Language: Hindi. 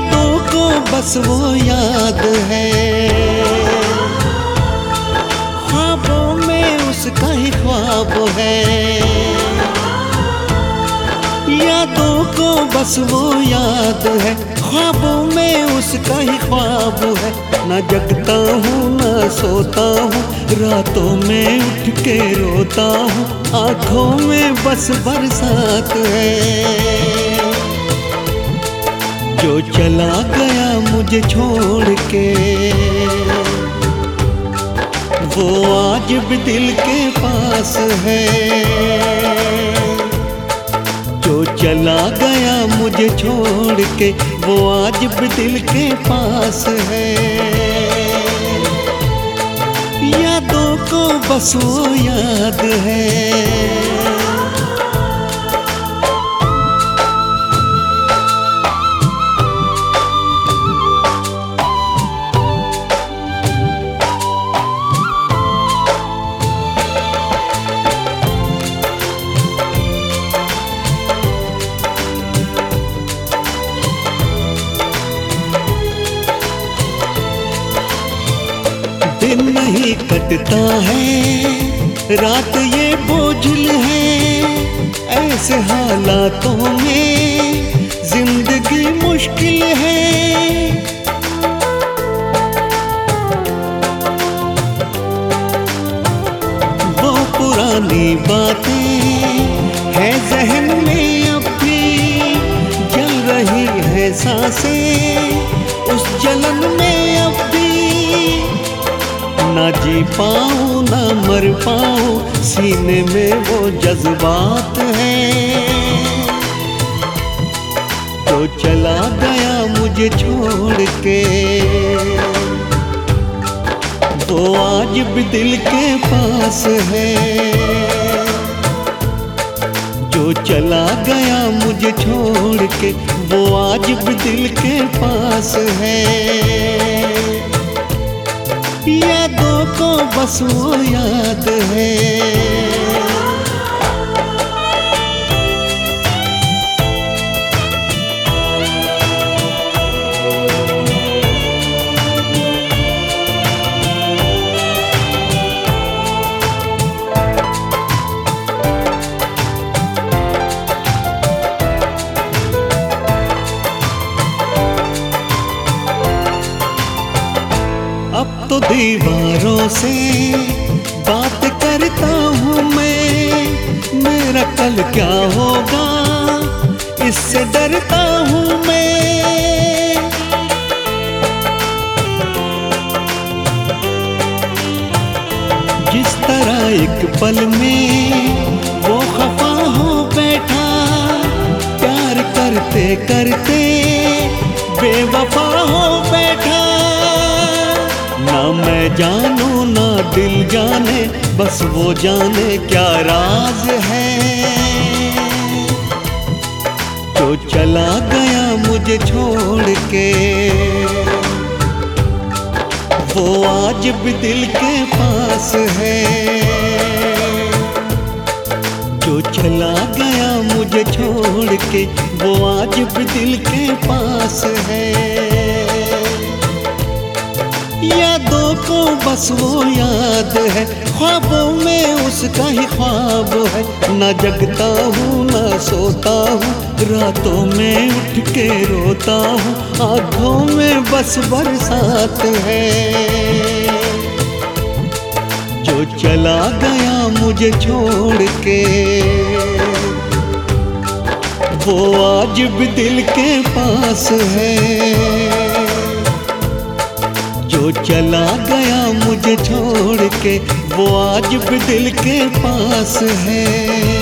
यादों को बस वो याद है। ख्वाबों में उसका ही ख्वाब है। यादों को बस वो याद है। ख्वाबों में उसका ही ख्वाब है। न जगता हूँ, न सोता हूँ। रातों में उठ के रोता हूँ। आँखों में बस बरसात है। जो चला गया मुझे छोड़ के। वो आज भी दिल के पास है। जो चला गया मुझे छोड़ के, वो आज भी दिल के पास है। यादों को बस याद है। नहीं कटता है। रात ये बोझल है। ऐसे हालातों में ज़िंदगी मुश्किल है। वो पुरानी बातें है जहन में अब भी जल रही है साँसें उस जलन ना जी पाऊँ, ना मर पाऊँ, सीने में वो जज्बात है। तो चला गया मुझे छोड़ के, वो आज भी दिल के पास है। जो चला गया मुझे छोड़ के, वो आज भी दिल के पास है। यादों को बस वो याद है। दीवारों से बात करता हूँ मैं। मेरा कल क्या होगा, इससे डरता हूँ मैं। जिस तरह एक पल में ना मैं जानू ना दिल जाने, बस वो जाने क्या राज है। जो चला गया मुझे छोड़ के, वो आज भी दिल के पास है। जो चला गया मुझे छोड़ के, वो आज भी दिल के पास है। यादों को बस वो याद है। ख्वाबों में उसका ही ख्वाब है। न जगता हूँ, न सोता हूँ। रातों में उठ के रोता हूँ। आँखों में बस बरसात है। जो चला गया मुझे छोड़ के, वो आज भी दिल के पास है। जो चला गया मुझे छोड़ के वो आज भी दिल के पास है।